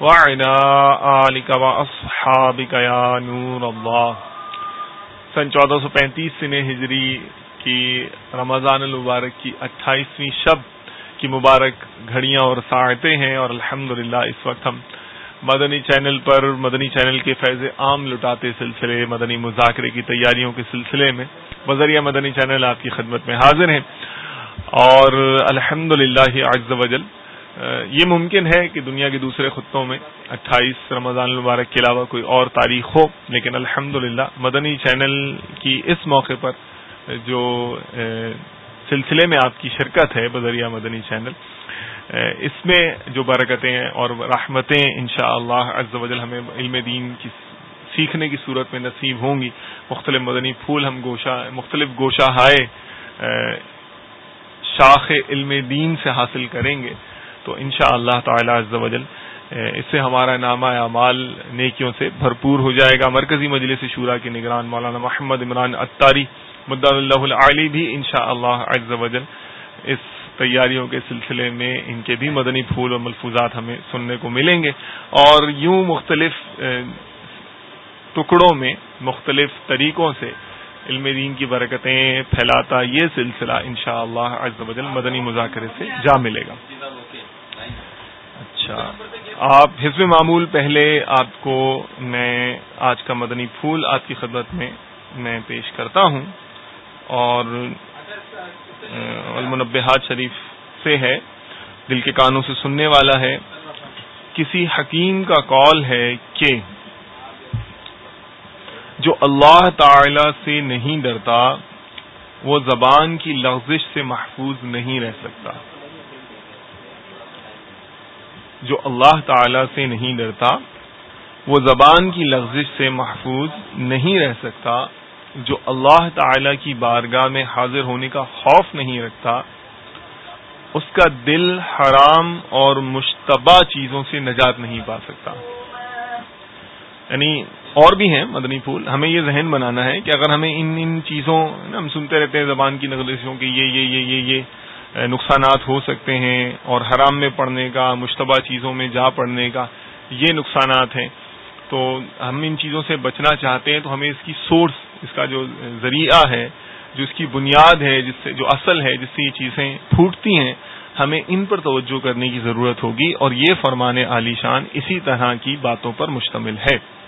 وعلى آلك وأصحابك يا نور الله سن چودہ سو پینتیس سن ہجری کی رمضان المبارک کی اٹھائیسویں شب کی مبارک گھڑیاں اور ساعتیں ہیں اور الحمد اس وقت ہم مدنی چینل پر مدنی چینل کے فیض عام لٹاتے سلسلے مدنی مذاکرے کی تیاریوں کے سلسلے میں بذریعہ مدنی چینل آپ کی خدمت میں حاضر ہیں اور الحمد للہ وجل یہ ممکن ہے کہ دنیا کے دوسرے خطوں میں اٹھائیس رمضان المبارک کے علاوہ کوئی اور تاریخ ہو، لیکن الحمد مدنی چینل کی اس موقع پر جو سلسلے میں آپ کی شرکت ہے بذریعہ مدنی چینل اس میں جو برکتیں اور رحمتیں انشاءاللہ شاء اللہ ہمیں علم دین کی سیکھنے کی صورت میں نصیب ہوں گی، مختلف مدنی پھول ہم گوشہ مختلف گوشہ ہائے شاخ علم دین سے حاصل کریں گے۔ تو ان شاء اللہ تعالی وجل اس سے ہمارا نامہ اعمال نیکیوں سے بھرپور ہو جائے گا۔ مرکزی مجلس شورا کے نگران مولانا محمد عمران اتاری مد اللہ علی بھی ان شاء اللہ وجل اس تیاریوں کے سلسلے میں ان کے بھی مدنی پھول اور ملفوظات ہمیں سننے کو ملیں گے۔ اور یوں مختلف ٹکڑوں میں مختلف طریقوں سے علم دین کی برکتیں پھیلاتا یہ سلسلہ انشاءاللہ شاء اللہ مدنی مذاکرے سے جا ملے گا۔ اچھا۔ آپ حزب معمول پہلے آپ کو میں آج کا مدنی پھول آپ کی خدمت میں میں پیش کرتا ہوں اور المنبحات شریف سے ہے، دل کے کانوں سے سننے والا ہے۔ کسی حکیم کا کال ہے کہ جو اللہ تعالی سے نہیں ڈرتا، وہ زبان کی لغزش سے محفوظ نہیں رہ سکتا۔ جو اللہ تعالی سے نہیں ڈرتا، وہ زبان کی لغزش سے محفوظ نہیں رہ سکتا۔ جو اللہ تعالی کی بارگاہ میں حاضر ہونے کا خوف نہیں رکھتا، اس کا دل حرام اور مشتبہ چیزوں سے نجات نہیں پا سکتا۔ یعنی اور بھی ہیں مدنی پھول، ہمیں یہ ذہن بنانا ہے کہ اگر ہمیں ان ان چیزوں ہم سنتے رہتے ہیں زبان کی نگلشوں کے یہ یہ یہ یہ یہ نقصانات ہو سکتے ہیں اور حرام میں پڑھنے کا، مشتبہ چیزوں میں جا پڑنے کا یہ نقصانات ہیں۔ تو ہم ان چیزوں سے بچنا چاہتے ہیں تو ہمیں اس کی سورس اس کا جو ذریعہ ہے، جو اس کی بنیاد ہے، جس سے، جو اصل ہے، جس سے یہ چیزیں پھوٹتی ہیں، ہمیں ان پر توجہ کرنے کی ضرورت ہوگی اور یہ فرمان عالی شان اسی طرح کی باتوں پر مشتمل ہے۔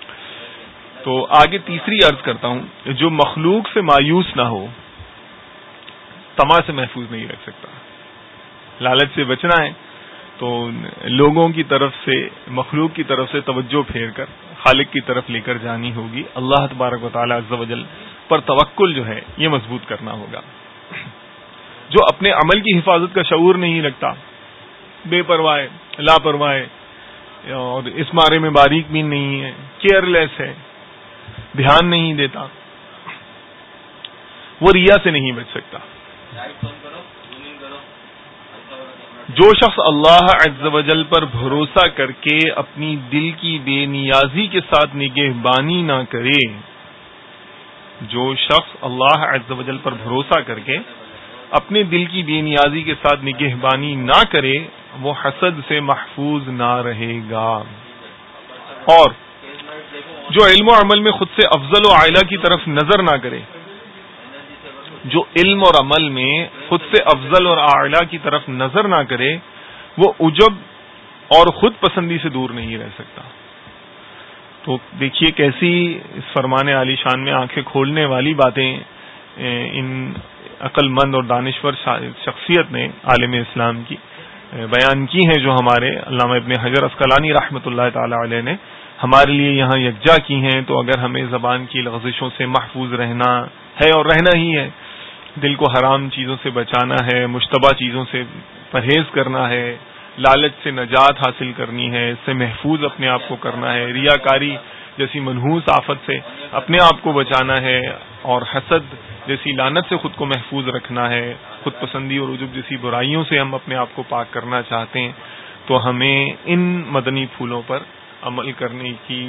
تو آگے تیسری عرض کرتا ہوں جو مخلوق سے مایوس نہ ہو تما سے محفوظ نہیں رکھ سکتا۔ لالچ سے بچنا ہے تو لوگوں کی طرف سے، مخلوق کی طرف سے توجہ پھیر کر، خالق کی طرف لے کر جانی ہوگی۔ اللہ تبارک و تعالیٰ وجل پر توکل جو ہے، یہ مضبوط کرنا ہوگا۔ جو اپنے عمل کی حفاظت کا شعور نہیں رکھتا، بے پرواہ، لاپرواہ، اور اس بارے میں باریک بھی نہیں ہے کیئر لیس ہے۔ دھیان نہیں دیتا، وہ ریا سے نہیں بچ سکتا۔ جو شخص اللہ عز و جل پر بھروسہ کر کے اپنی دل کی بے نیازی کے ساتھ نگہبانی نہ کرے، جو شخص اللہ عز و جل پر بھروسہ کر کے اپنے دل کی بے نیازی کے ساتھ نگہبانی نہ کرے، وہ حسد سے محفوظ نہ رہے گا۔ اور جو علم و عمل میں خود سے افضل و عائلہ کی طرف نظر نہ کرے، جو علم اور عمل میں خود سے افضل اور اعلیٰ کی طرف نظر نہ کرے، وہ اجب اور خود پسندی سے دور نہیں رہ سکتا۔ تو دیکھیے کیسی اس فرمان علی شان میں آنکھیں کھولنے والی باتیں ان عقل مند اور دانشور شخصیت نے عالم اسلام کی بیان کی ہیں جو ہمارے علامہ ابن حضر اسکلانی رحمۃ اللہ تعالی علیہ نے ہمارے لیے یہاں یکجا کی ہیں، تو اگر ہمیں زبان کی لغزشوں سے محفوظ رہنا ہے اور رہنا ہی ہے، دل کو حرام چیزوں سے بچانا ہے، مشتبہ چیزوں سے پرہیز کرنا ہے، لالچ سے نجات حاصل کرنی ہے، اس سے محفوظ اپنے آپ کو کرنا ہے، ریاکاری جیسی منحوس آفت سے اپنے آپ کو بچانا ہے اور حسد جیسی لانت سے خود کو محفوظ رکھنا ہے، خود پسندی اور عجب جیسی برائیوں سے ہم اپنے آپ کو پاک کرنا چاہتے ہیں، تو ہمیں ان مدنی پھولوں پر عمل کرنے کی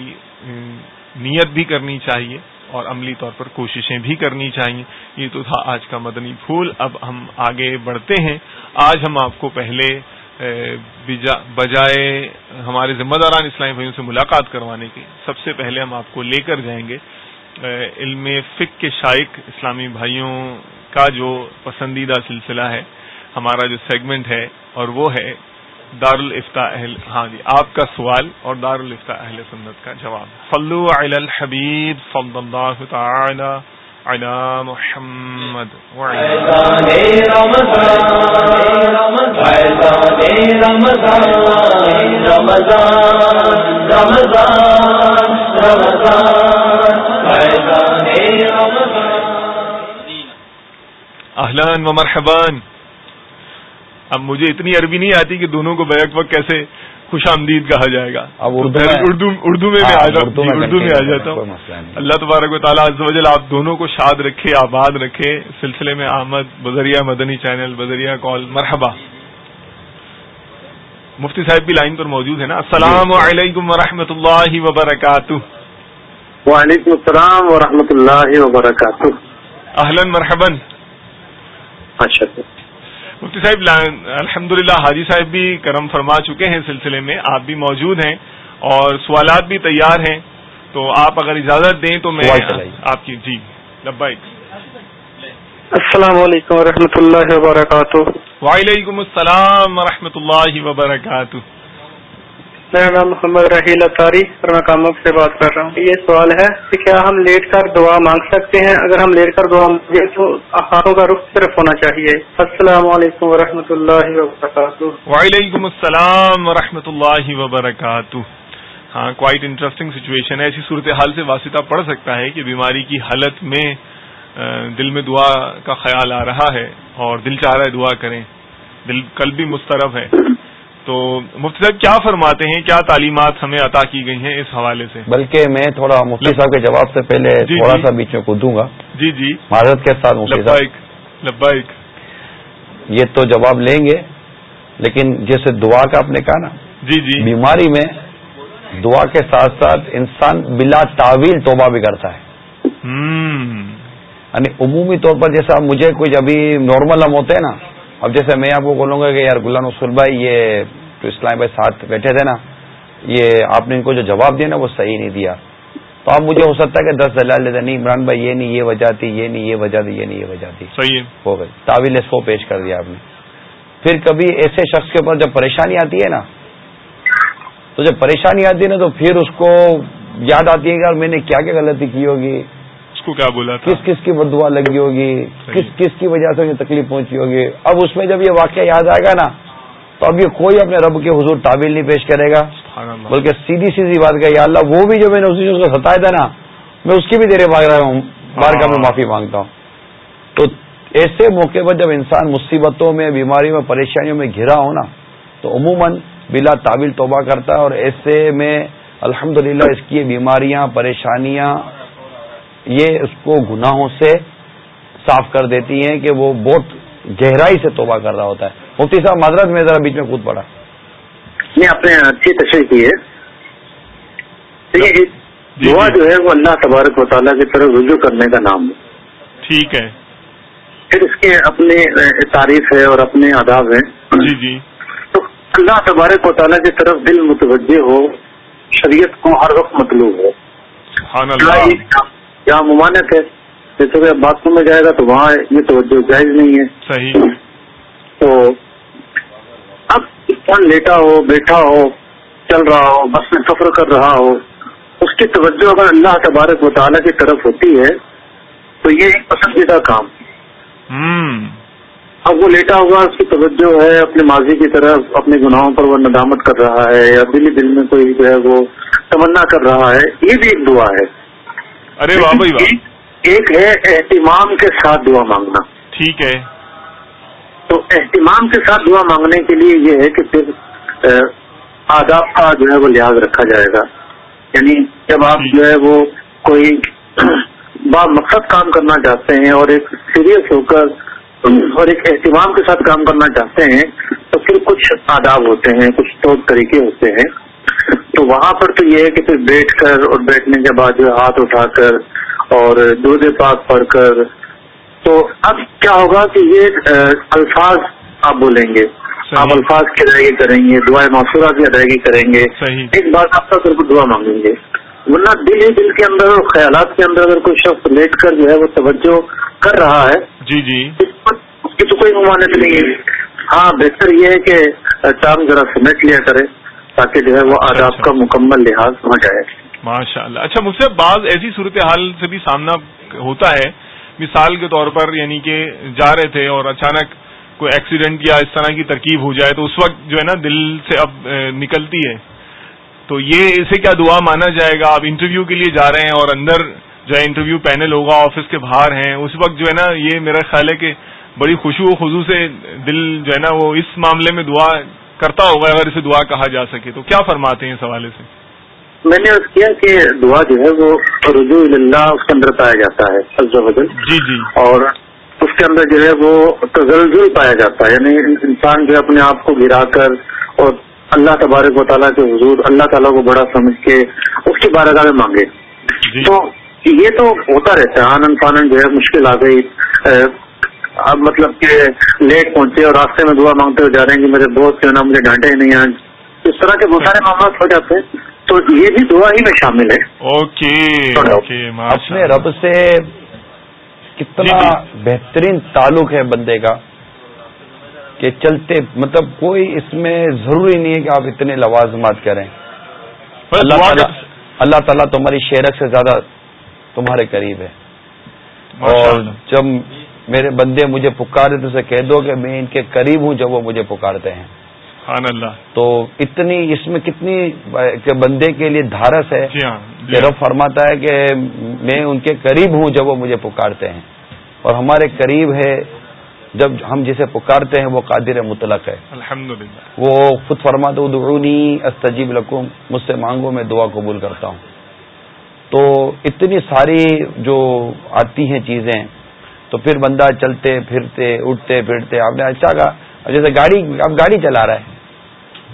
نیت بھی کرنی چاہیے اور عملی طور پر کوششیں بھی کرنی چاہیے۔ یہ تو تھا آج کا مدنی پھول۔ اب ہم آگے بڑھتے ہیں۔ آج ہم آپ کو پہلے بجائے ہمارے ذمہ داران اسلامی بھائیوں سے ملاقات کروانے کے۔ سب سے پہلے ہم آپ کو لے کر جائیں گے علم فک کے شائق اسلامی بھائیوں کا جو پسندیدہ سلسلہ ہے، ہمارا جو سیگمنٹ ہے اور وہ ہے دار الفتا اہل ہاں جی آپ کا سوال اور دار الفتا اہل سنت کا جواب فلو علی الحبیب صلی اللہ تعالی علی محمد اہلان و مرحبان اب مجھے اتنی عربی نہیں آتی کہ دونوں کو بیک وقت کیسے خوش آمدید کہا جائے گا۔ اب اردو اردو میں میں اردو میں آ جاتا ہوں۔ اللہ تبارک و تعالیٰ آپ دونوں کو شاد رکھے آباد رکھے۔ سلسلے میں احمد بذریعہ مدنی چینل بذریعہ کال مرحبا۔ مفتی صاحب بھی لائن پر موجود ہے نا۔ السلام علیکم و اللہ وبرکاتہ۔ وعلیکم السلام و اللہ وبرکاتہ۔ اہلن مرحبن مفتی صاحب الحمد حاجی صاحب بھی کرم فرما چکے ہیں سلسلے میں آپ بھی موجود ہیں اور سوالات بھی تیار ہیں تو آپ اگر اجازت دیں تو میں آپ کی جی لبائک السلام علیکم و اللہ وبرکاتہ۔ وعلیکم السلام و اللہ وبرکاتہ۔ میرا نام محمد رحیل اطاری اور میں کامک سے بات کر رہا ہوں۔ یہ سوال ہے کہ کیا ہم لیٹ کر دعا مانگ سکتے ہیں؟ اگر ہم لیٹ کر دعا مانگے تو ہاتھوں کا رخ صرف ہونا چاہیے۔ السلام علیکم و اللہ وبرکاتہ۔ وعلیکم السلام و اللہ وبرکاتہ۔ ہاں کوائٹ انٹرسٹنگ سچویشن ہے۔ ایسی صورتحال سے واسطہ پڑ سکتا ہے کہ بیماری کی حالت میں دل میں دعا کا خیال آ رہا ہے اور دل چاہ رہا ہے دعا کریں۔ دل کل بھی مسترف ہے۔ تو مفتی صاحب کیا فرماتے ہیں؟ کیا تعلیمات ہمیں عطا کی گئی ہیں اس حوالے سے؟ بلکہ میں تھوڑا مفتی صاحب کے جواب سے پہلے جی تھوڑا جی سا بیچ میں کودوں گا۔ جی جی. معذرت کے ساتھ مفتی صاحب۔ لبائک یہ تو جواب لیں گے لیکن جیسے دعا کا آپ نے کہا نا جی جی. بیماری میں دعا کے ساتھ ساتھ انسان بلا تعویل توبہ بھی کرتا ہے۔ یعنی عمومی طور پر جیسا مجھے کچھ ابھی نارمل ہم ہوتے ہیں نا اب جیسے میں آپ کو بولوں گا کہ یار غلام رسول بھائی یہ تو اسلام بھائی ساتھ بیٹھے تھے نا یہ آپ نے ان کو جو جواب دیا نا وہ صحیح نہیں دیا۔ تو آپ مجھے ہو سکتا ہے کہ دس دلال لیتے نہیں عمران بھائی یہ نہیں یہ وجہ تھی یہ نہیں یہ وجہ تھی یہ نہیں یہ وجہ تھی۔ صحیح ہو گئی۔ تعویل سو پیش کر دیا آپ نے۔ پھر کبھی ایسے شخص کے اوپر جب پریشانی آتی ہے نا تو جب پریشانی آتی ہے نا تو پھر اس کو یاد آتی ہے کہ میں نے کیا کیا غلطی کی ہوگی۔ کو کیا بولا کس کس کی بدوا لگی ہوگی؟ کس کس کی وجہ سے تکلیف پہنچی ہوگی؟ اب اس میں جب یہ واقعہ یاد آئے گا نا تو اب یہ کوئی اپنے رب کے حضور تعبیل نہیں پیش کرے گا۔ بلکہ سیدھی سیدھی بات کہ یا اللہ وہ بھی جو میں نے اسی چیز کو ستایا تھا نا میں اس کی بھی دیرے مانگ رہا ہوں۔ بار کا میں ہاں۔ معافی مانگتا ہوں۔ تو ایسے موقع پر جب انسان مصیبتوں میں بیماریوں میں پریشانیوں میں گھرا ہو نا تو عموماً بلا تعبیل توبہ کرتا ہے اور ایسے میں الحمدللہ اس کی بیماریاں پریشانیاں یہ اس کو گناہوں سے صاف کر دیتی ہیں کہ وہ بہت گہرائی سے توبہ کر رہا ہوتا ہے۔ مفتی صاحب معذرت میں ذرا بیچ میں کود پڑا۔ نہیں آپ نے اچھی تشریح کی ہے۔ جی، دعا جی۔ جو ہے وہ اللہ تبارک و تعالیٰ کی طرف رجوع کرنے کا نام ہے۔ ٹھیک ہے۔ پھر اس کے اپنے تعریف ہے اور اپنے آداب ہیں۔ جی جی۔ تو اللہ تبارک و تعالیٰ کی طرف دل متوجہ ہو شریعت کو ہر وقت مطلوب ہو۔ جہاں ممانت ہے۔ جیسے کہ باتھ روم میں جائے گا تو وہاں یہ توجہ جائز نہیں ہے۔ صحیح۔ تو اب انسان لیٹا ہو بیٹھا ہو چل رہا ہو بس میں سفر کر رہا ہو اس کی توجہ اگر اللہ تبارک و تعالیٰ کی طرف ہوتی ہے تو یہ ایک پسندیدہ کام۔ اب وہ لیٹا ہوا اس کی توجہ ہے اپنے ماضی کی طرف اپنے گناہوں پر وہ ندامت کر رہا ہے یا دلی دل میں کوئی جو ہے وہ تمنا کر رہا ہے یہ بھی ایک دعا ہے۔ ارے واہ بھائی واہ۔ ایک ہے اہتمام کے ساتھ دعا مانگنا۔ ٹھیک ہے۔ تو اہتمام کے ساتھ دعا مانگنے کے لیے یہ ہے کہ پھر آداب کا جو ہے وہ لحاظ رکھا جائے گا۔ یعنی جب آپ جو ہے وہ کوئی با مقصد کام کرنا چاہتے ہیں اور ایک سیریس ہو کر اور ایک اہتمام کے ساتھ کام کرنا چاہتے ہیں تو پھر کچھ آداب ہوتے ہیں کچھ طور طریقے ہوتے ہیں۔ تو وہاں پر تو یہ ہے کہ پھر بیٹھ کر اور بیٹھنے کے بعد جو ہاتھ اٹھا کر اور دودھ پاک پڑھ کر۔ تو اب کیا ہوگا کہ یہ الفاظ آپ بولیں گے۔ آپ الفاظ کی ادائیگی کریں گے دعائیں معصورہ کی ادائیگی کریں گے۔ ایک بات آپ کا کو دعا مانگیں گے۔ ورنہ دل ہی دل کے اندر اور خیالات کے اندر اگر کوئی شخص لیٹ کر جو ہے وہ توجہ کر رہا ہے جی جی۔ اس کی تو کوئی ممانت نہیں ہے۔ ہاں بہتر یہ ہے کہ چاند ذرا سمیٹ لیا کرے۔ تاکہ جو ہے وہ آداب اچھا۔ کا مکمل لحاظ ہو جائے۔ ماشاء اللہ اچھا مجھ سے بعض ایسی صورتحال سے بھی سامنا ہوتا ہے۔ مثال کے طور پر یعنی کہ جا رہے تھے اور اچانک کوئی ایکسیڈنٹ یا اس طرح کی ترکیب ہو جائے تو اس وقت جو ہے نا دل سے اب نکلتی ہے۔ تو یہ اسے کیا دعا مانا جائے گا؟ آپ انٹرویو کے لیے جا رہے ہیں اور اندر جو ہے انٹرویو پینل ہوگا آفس کے باہر ہیں۔ اس وقت جو ہے نا یہ میرا خیال ہے کہ بڑی خوشی و خزو سے دل جو ہے نا وہ اس معاملے میں دعا کرتا ہوگا اگر اسے دعا کہا جا سکے تو کیا فرماتے ہیں اس حوالے سے؟ میں نے کیا کہ دعا جو ہے وہ رجوع اللہ اس کے اندر پایا جاتا ہے جی جی۔ اور اس کے اندر جو ہے وہ تزلزل پایا جاتا ہے یعنی انسان جو اپنے آپ کو گرا کر اور اللہ تبارک و تعالیٰ کے حضور اللہ تعالیٰ کو بڑا سمجھ کے اس کی بارگاہ میں مانگے۔ جی۔ تو یہ تو ہوتا رہتا ہے آنند پانند جو ہے مشکل آ گئی اب مطلب کہ لیٹ پہنچے اور راستے میں دعا مانگتے ہوئے جا رہے ہیں کہ میرے دوست جو ہے نا مجھے ڈانٹے ہی نہیں آج۔ اس طرح کے بہت سارے معاملات ہو جاتے ہیں تو یہ بھی دعا ہی میں شامل ہے۔ اپنے رب سے کتنا جی، جی۔ بہترین تعلق ہے بندے کا کہ چلتے مطلب کوئی اس میں ضروری نہیں ہے کہ آپ اتنے لوازمات کریں اللہ تعالیٰ اللہ تعالیٰ تمہاری شیرک سے زیادہ تمہارے قریب ہے۔ اور جب میرے بندے مجھے پکارے تو اسے کہہ دو کہ میں ان کے قریب ہوں جب وہ مجھے پکارتے ہیں۔ اللہ۔ تو اتنی اس میں کتنی کہ بندے کے لیے دھارس ہے جی ہاں، جی کہ رب فرماتا ہے کہ میں ان کے قریب ہوں جب وہ مجھے پکارتے ہیں۔ اور ہمارے قریب ہے جب ہم جسے پکارتے ہیں وہ قادر مطلق ہے۔ وہ خود فرماتے ادعونی استجیب لکم مجھ سے مانگو میں دعا قبول کرتا ہوں۔ تو اتنی ساری جو آتی ہیں چیزیں تو پھر بندہ چلتے پھرتے اٹھتے پھرتے آپ نے اچھا کہا۔ جیسے گاڑی اب گاڑی چلا رہا ہے۔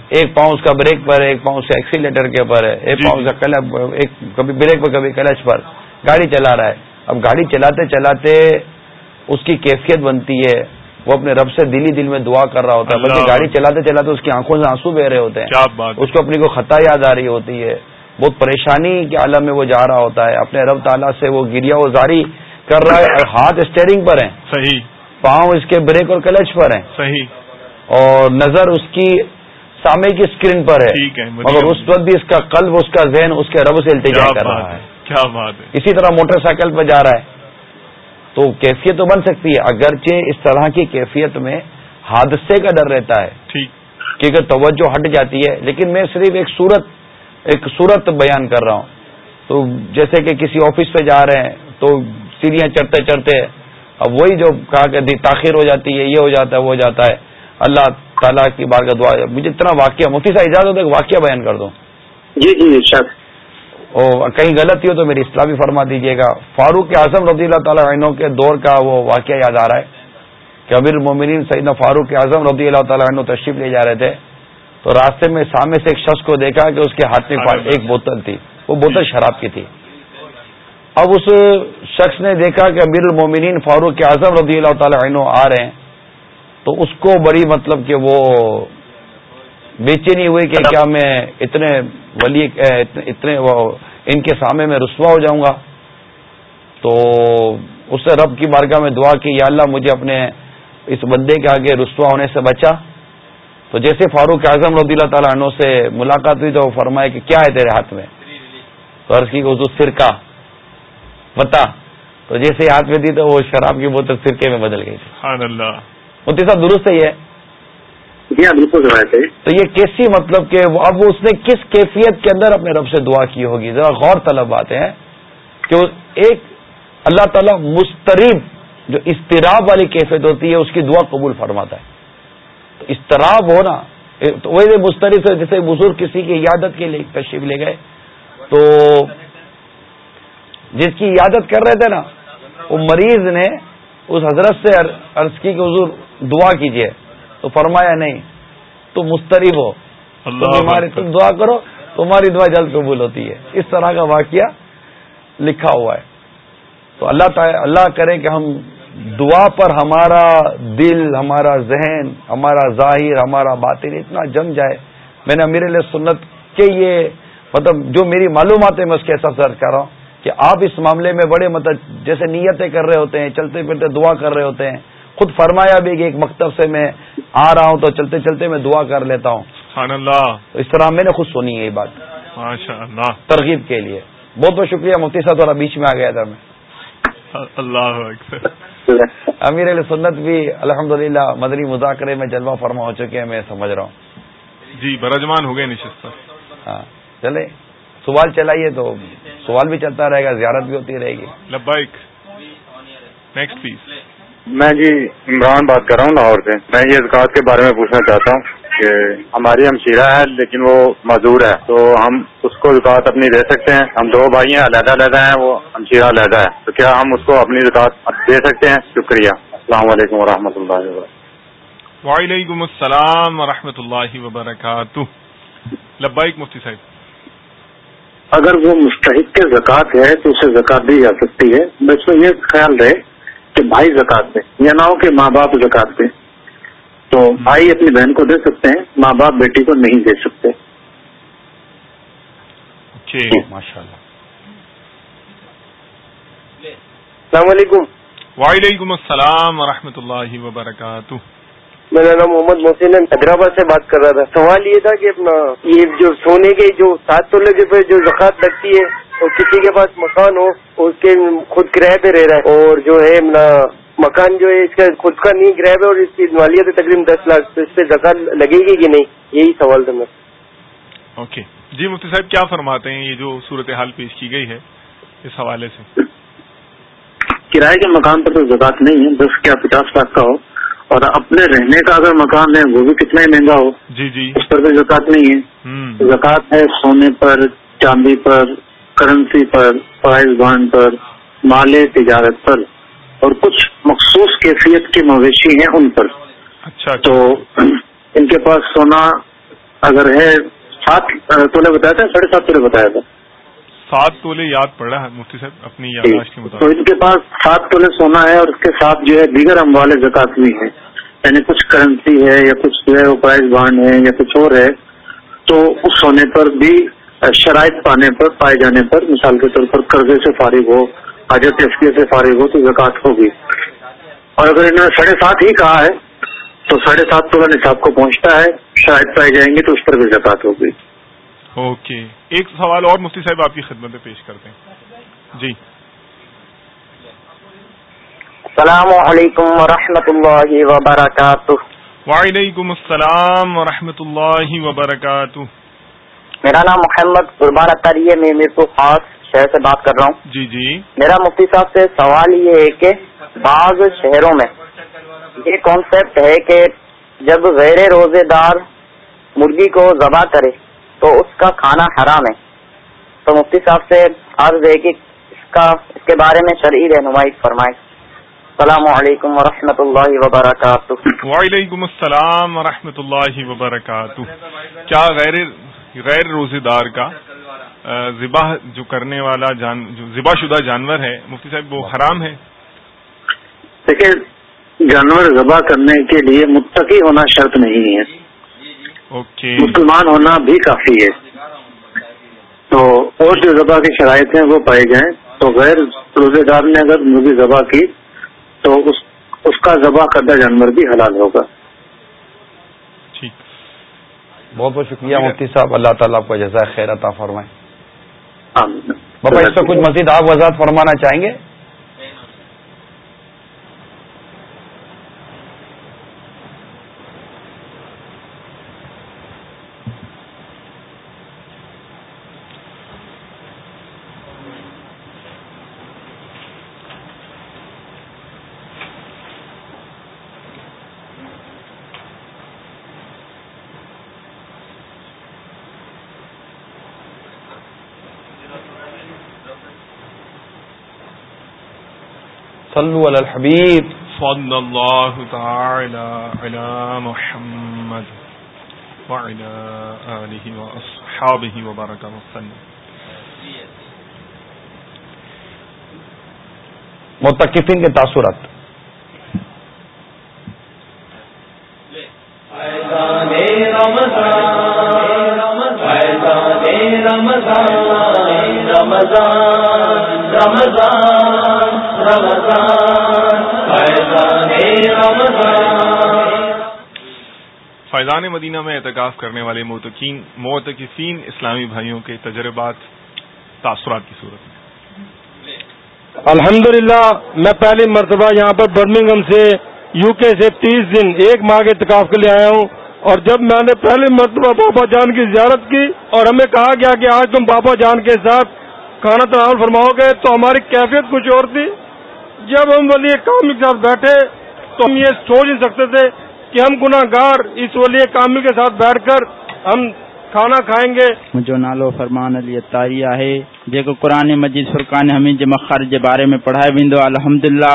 ایک پاؤں اس کا بریک پر ہے ایک پاؤں اس کا ایکسیلیٹر کے پر ہے ایک جی، پاؤں اس کا ایک کبھی بریک پر کبھی کلچ پر۔ گاڑی چلا رہا ہے۔ اب گاڑی چلاتے چلاتے اس کی کیفیت بنتی ہے۔ وہ اپنے رب سے دلی دل میں دعا کر رہا ہوتا ہے۔ بلکہ گاڑی چلاتے چلاتے اس کی آنکھوں سے آنسو بہ رہے ہوتے ہیں۔ اس کو اپنی کو خطا یاد آ رہی ہوتی ہے۔ بہت پریشانی کے عالم میں وہ جا رہا ہوتا ہے۔ اپنے رب تعالیٰ سے وہ گریا وہ زاری کر رہا ہے اور ہاتھ اسٹیئرنگ پر ہیں۔ صحیح۔ پاؤں اس کے بریک اور کلچ پر ہیں۔ صحیح۔ اور نظر اس کی سامنے کی اسکرین پر ہے۔ مگر اس وقت بھی اس کا قلب اس کا ذہن اس کے رب سے التجا کر رہا ہے۔ کیا بات ہے۔ اسی طرح موٹر سائیکل پہ جا رہا ہے۔ تو کیفیت تو بن سکتی ہے اگرچہ اس طرح کی کیفیت میں حادثے کا ڈر رہتا ہے۔ کیونکہ توجہ ہٹ جاتی ہے لیکن میں صرف ایک صورت ایک صورت بیان کر رہا ہوں۔ تو جیسے کہ کسی آفس پہ جا رہے ہیں تو سیڑھیاں چڑھتے چڑھتے اب وہی جو کہا کہ تاخیر ہو جاتی ہے یہ ہو جاتا ہے وہ ہو جاتا ہے۔ اللہ تعالیٰ کی بار کا دعا مجھے اتنا واقعہ مفتی صاحب اجازت ہے واقعہ بیان کر دو۔ جی جی اور کہیں غلطی ہو تو میری اصلاح بھی فرما دیجیے گا۔ فاروق اعظم رضی اللہ تعالیٰ عنہ کے دور کا وہ واقعہ یاد آ رہا ہے کہ امیر مومنین سیدنا فاروق اعظم رضی اللہ تعالیٰ عنہ تشریف لے جا رہے تھے۔ تو راستے میں سامنے سے ایک شخص کو دیکھا کہ اس کے ہاتھ میں ایک بوتل تھی۔ وہ بوتل شراب کی تھی۔ اب اس شخص نے دیکھا کہ امیر المومنین فاروق اعظم رضی اللہ تعالیٰ عنہ آ رہے ہیں، تو اس کو بڑی مطلب کہ وہ بے چینی ہوئی کہ کیا میں اتنے ولی، اتنے ان کے سامنے میں رسوا ہو جاؤں گا۔ تو اس سے رب کی بارگاہ میں دعا کی، یا اللہ مجھے اپنے اس بندے کے آگے رسوا ہونے سے بچا۔ تو جیسے فاروق اعظم رضی اللہ تعالیٰ عنہ سے ملاقات ہوئی تو وہ فرمائے کہ کیا ہے تیرے ہاتھ میں؟ تو عرض کی اردو سرکا بتا تو جیسے ہاتھ میں تھی تو وہ شراب کی بوتل سرکے میں بدل گئی تھی۔ مفتی صاحب درست ہے جی ہاں بالکل تو یہ کیسی مطلب کہ اب اس نے کس کیفیت کے اندر اپنے رب سے دعا کی ہوگی؟ ذرا غور طلب باتیں ہیں۔ کہ ایک اللہ تعالیٰ مسترب جو استراب والی کیفیت ہوتی ہے اس کی دعا قبول فرماتا ہے۔ تو استراب ہونا تو ویسے مسترد سے جیسے بزرگ کسی کی عیادت کے لیے تشریف لے گئے۔ تو جس کی عیادت کر رہے تھے نا وہ مریض نے اس حضرت سے عرض کی کہ حضور دعا کیجیے۔ تو فرمایا نہیں تو مسترب ہو۔ تمہاری تم دعا کرو تمہاری دعا جلد قبول ہوتی ہے۔ اس طرح کا واقعہ لکھا ہوا ہے۔ تو اللہ اللہ کرے کہ ہم دعا پر ہمارا دل ہمارا ذہن ہمارا ظاہر ہمارا باطن اتنا جم جائے۔ میں نے امیر علیہ سنت کے یہ مطلب جو میری معلومات ہے میں اس کے حساب سے کر رہا ہوں۔ کہ آپ اس معاملے میں بڑے مطلب جیسے نیتیں کر رہے ہوتے ہیں چلتے پھرتے دعا کر رہے ہوتے ہیں۔ خود فرمایا بھی کہ ایک مکتب سے میں آ رہا ہوں تو چلتے چلتے میں دعا کر لیتا ہوں۔ سبحان اللہ۔ اس طرح میں نے خود سنی ہے یہ بات۔ اللہ۔ ترغیب کے لیے۔ بہت بہت شکریہ مفتی صاحب تھوڑا بیچ میں آ گیا تھا میں۔ اللہ امیر علیہ سنت بھی الحمد للہ مدنی مذاکرے میں جلوہ فرما ہو چکے ہیں میں سمجھ رہا ہوں۔ جی برجمان ہو گئے نشست ہاں چلے سوال چلائیے تو سوال بھی چلتا رہے گا زیارت بھی ہوتی رہے گی۔ لبائک نیکسٹ پلیز میں جی عمران بات کر رہا ہوں لاہور سے۔ میں یہ زکات کے بارے میں پوچھنا چاہتا ہوں کہ ہماری ہمشیرہ ہے لیکن وہ مزدور ہے تو ہم اس کو زکات اپنی دے سکتے ہیں۔ ہم دو بھائی ہیں علیحدہ علیحدہ ہیں وہ ہمشیرہ علیحدہ ہے تو کیا ہم اس کو اپنی زکات دے سکتے ہیں؟ شکریہ۔ السلام علیکم و رحمۃ اللہ وبرکاتہ۔ وعلیکم السلام و اللہ وبرکاتہ۔ لبائک مفتی صاحب۔ اگر وہ مستحق کے زکوٰۃ ہے تو اسے زکات دی جا سکتی ہے۔ بس میں یہ خیال رہے کہ بھائی زکات دیں یا نہ ہو کہ ماں باپ زکات دیں تو بھائی اپنی بہن کو دے سکتے ہیں ماں باپ بیٹی کو نہیں دے سکتے۔ ماشاء اللہ السلام علیکم۔ وعلیکم السلام ورحمۃ اللہ وبرکاتہ۔ میرا نام محمد محسن حیدرآباد سے بات کر رہا تھا۔ سوال یہ تھا کہ اپنا یہ جو سونے کے جو سات تولے کے پہ جو زکات لگتی ہے اور کسی کے پاس مکان ہو اس کے خود کرایہ پہ رہ رہا ہے۔ اور جو ہے اپنا مکان جو ہے اس کا خود کا نہیں کرایہ پہ اور اس کی مالیت ہے تقریباً دس لاکھ تو اس پہ زکات لگے گی کہ نہیں؟ یہی سوال تھا میں اوکے۔ جی مفتی صاحب کیا فرماتے ہیں؟ یہ جو صورتحال پیش کی گئی ہے اس حوالے سے۔ کرایہ کے مکان پر تو زکات نہیں ہے دس کیا پچاس لاکھ کا ہو۔ اور اپنے رہنے کا اگر مکان ہے وہ بھی کتنا ہی مہنگا ہو۔ جی جی۔ اس پر بھی زکات نہیں ہے۔ زکات ہے سونے پر چاندی پر کرنسی پر پرائز بانڈ پر مال تجارت پر۔ اور کچھ مخصوص کیفیت کے مویشی ہیں ان پر۔ اچھا تو ان کے پاس سونا اگر ہے سات تولے بتایا تھا ساڑھے سات تولے بتایا تھا۔ سات تولے یاد پڑ رہا ہے مفتی صاحب اپنی جی۔ یاداشت کے مطابق۔ تو ان کے پاس سات تولے سونا ہے اور اس کے ساتھ جو ہے دیگر ہم والے زکات بھی ہیں۔ یعنی کچھ کرنسی ہے یا کچھ جو ہے وہ پرائز بانڈ ہے یا کچھ اور ہے تو اس سونے پر بھی شرائط پانے پر پائے جانے پر مثال کے طور پر قرضے سے فارغ ہو حاجت ایس سے فارغ ہو تو زکات ہوگی۔ اور اگر انہوں نے ساڑھے سات ہی کہا ہے تو ساڑھے سات تولہ نصاب کو پہنچتا ہے شرائط پائی جائیں گی تو اس پر بھی زکات ہوگی۔ اوکے ایک سوال اور مفتی صاحب آپ کی خدمت میں پیش کرتے ہیں۔ جی۔ السلام علیکم ورحمۃ اللہ وبرکاتہ۔ وعلیکم السلام ورحمۃ اللہ وبرکاتہ۔ میرا نام محمد قربان اطاری ہے میں میرے کو خاص شہر سے بات کر رہا ہوں۔ جی جی۔ میرا مفتی صاحب سے سوال یہ ہے کہ بعض شہروں میں یہ کانسیپٹ ہے کہ جب غیر روزے دار مرغی کو ذبح کرے تو اس کا کھانا حرام ہے۔ تو مفتی صاحب سے عرض ہے کہ اس کا اس کے بارے میں شرعی رہنمائی فرمائے السلام علیکم و اللہ وبرکاتہ۔ وعلیکم السلام و اللہ وبرکاتہ۔ کیا غیر غیر روزے دار کا ذبح جو کرنے والا جان جو ذبح شدہ جانور ہے مفتی صاحب وہ حرام ہے؟ دیکھیں جانور ذبح کرنے کے لیے متقی ہونا شرط نہیں ہے۔ مسلمان ہونا بھی کافی ہے۔ تو اور جو ذبح کی شرائط ہیں وہ پائے جائیں۔ تو غیر روزے دار نے اگر مرغی ذبح کی تو اس اس کا ذبح کردہ جانور بھی حلال ہوگا۔ بہت بہت شکریہ مفتی صاحب اللہ تعالیٰ کو جزائے خیر عطا فرمائیں بابا اس سے کچھ مزید آپ وضاحت فرمانا چاہیں گے؟ صلو علی الحبیب صلی اللہ تعالی علی محمد وعلى آله وأصحابه وبارك وسلم متقفین کے تاثرات. فیضان مدینہ میں اعتکاف کرنے والے موتقین موتقفین اسلامی بھائیوں کے تجربات، تاثرات کی صورت میں۔ الحمدللہ، میں پہلی مرتبہ یہاں پر برمنگم سے یو کے سے تیس دن ایک ماہ کے اتکاف کے لیے آیا ہوں۔ اور جب میں نے پہلی مرتبہ پاپا جان کی زیارت کی اور ہمیں کہا گیا کہ آج تم پاپا جان کے ساتھ کھانا تناول فرماؤ گے تو ہماری کیفیت کچھ اور تھی۔ جب ہم ولی کامل کے ساتھ بیٹھے تو ہم یہ سوچ نہیں سکتے تھے کہ ہم گناہ گار اس ولی کامل کے ساتھ بیٹھ کر ہم کھانا کھائیں گے۔ مجھے نالو فرمان علی تاری ہے جے قرآن مجید فرقان حمید مخارج کے بارے میں پڑھائے ویندو، الحمدللہ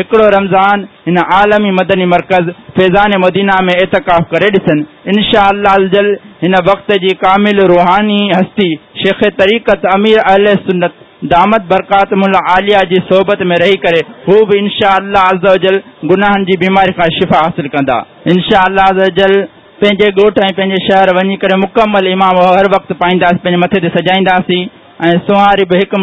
اکڑ رمضان مدنی مرکز فیضان مدینہ میں احتقاف کری ڈسن انشاء اللہ جل وقت کی کامل روحانی ہستی شیخ تریقت امیر دامد برکات ملا آلیات میں رحی کر بیماری کا شفا حاصل کرند ان شاء اللہ جل پینے گوٹ پین شہر ونی مکمل امام ہر وقت پائند مت سجائی داس سواری بحکم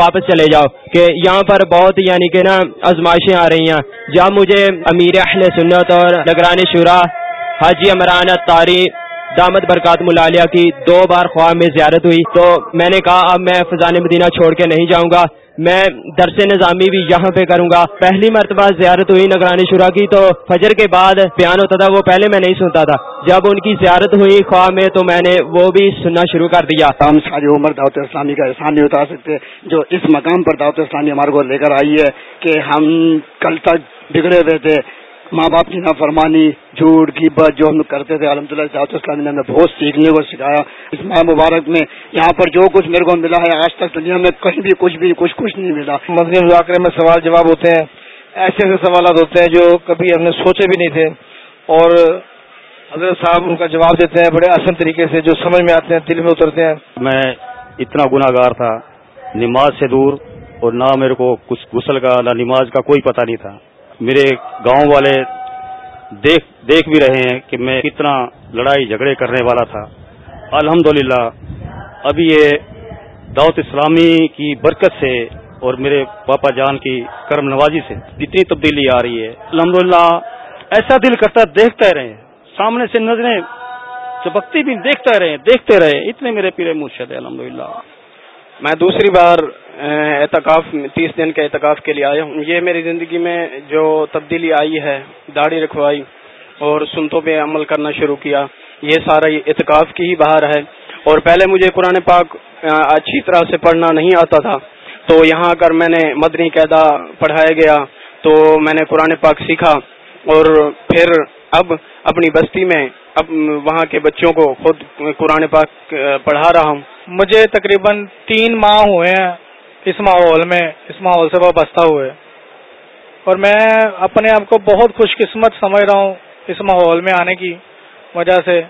واپس چلے جاؤ کہ یہاں پر بہت یعنی کہ نا آزمائشیں آ رہی ہیں۔ جہاں مجھے امیر اہل سنت اور نگران شورا حاجی عمران تاری دامد برکات ملالیہ کی دو بار خواب میں زیارت ہوئی۔ تو میں نے کہا، اب میں فضان مدینہ چھوڑ کے نہیں جاؤں گا۔ میں درس نظامی بھی یہاں پہ کروں گا۔ پہلی مرتبہ زیارت ہوئی نگرانی شورا کی۔ تو فجر کے بعد بیان ہوتا تھا، وہ پہلے میں نہیں سنتا تھا۔ جب ان کی زیارت ہوئی خواہ میں، تو میں نے وہ بھی سننا شروع کر دیا۔ ہم ساری عمر دعوت اسلامی کا احسان نہیں اتار سکتے، جو اس مقام پر دعوت اسلامی ہمارے کو لے کر آئی ہے کہ ہم کل تک بگڑے ہوئے تھے۔ ماں باپ کی نافرمانی جھوٹ غیبت جو ہم کرتے تھے الحمد للہ اسلامی نے ہمیں بہت سیکھنے کو سکھایا۔ اس ماہ مبارک میں یہاں پر جو کچھ میرے کو ملا ہے آج تک دنیا میں کہیں بھی کچھ بھی کچھ کچھ نہیں ملا۔ مذہبی مذاکرے میں سوال جواب ہوتے ہیں ایسے ایسے سوالات ہوتے ہیں جو کبھی ہم نے سوچے بھی نہیں تھے۔ اور حضرت صاحب ان کا جواب دیتے ہیں بڑے آسان طریقے سے جو سمجھ میں آتے ہیں دل میں اترتے ہیں۔ میں اتنا گناہ گار تھا نماز سے دور اور نہ میرے کو کچھ غسل کا نہ نماز کا کوئی پتہ نہیں تھا۔ میرے گاؤں والے دیکھ دیکھ بھی رہے ہیں کہ میں کتنا لڑائی جھگڑے کرنے والا تھا۔ الحمدللہ، ابھی یہ دعوت اسلامی کی برکت سے اور میرے پاپا جان کی کرم نوازی سے جتنی تبدیلی آ رہی ہے۔ الحمدللہ، ایسا دل کرتا دیکھتا رہے سامنے سے نظریں چبکتی بھی دیکھتا رہے دیکھتے رہے اتنے میرے پیرے مرشد الحمد الحمدللہ۔ میں دوسری بار اعتکاف، تیس دن کے اعتکاف کے لیے آیا ہوں۔ یہ میری زندگی میں جو تبدیلی آئی ہے، داڑھی رکھوائی اور سنتوں پہ عمل کرنا شروع کیا، یہ سارا اعتکاف کی ہی باہر ہے۔ اور پہلے مجھے قرآن پاک اچھی طرح سے پڑھنا نہیں آتا تھا۔ تو یہاں اگر میں نے مدنی قیدا پڑھایا گیا، تو میں نے قرآن پاک سیکھا۔ اور پھر اب اپنی بستی میں، اب وہاں کے بچوں کو خود قرآن پاک پڑھا رہا ہوں۔ مجھے تقریباً تین ماہ ہوئے ہیں۔ اس ماحول میں، اس ماحول سے وابستہ ہوئے۔ اور میں اپنے آپ کو بہت خوش قسمت سمجھ رہا ہوں اس ماحول میں آنے کی وجہ سے۔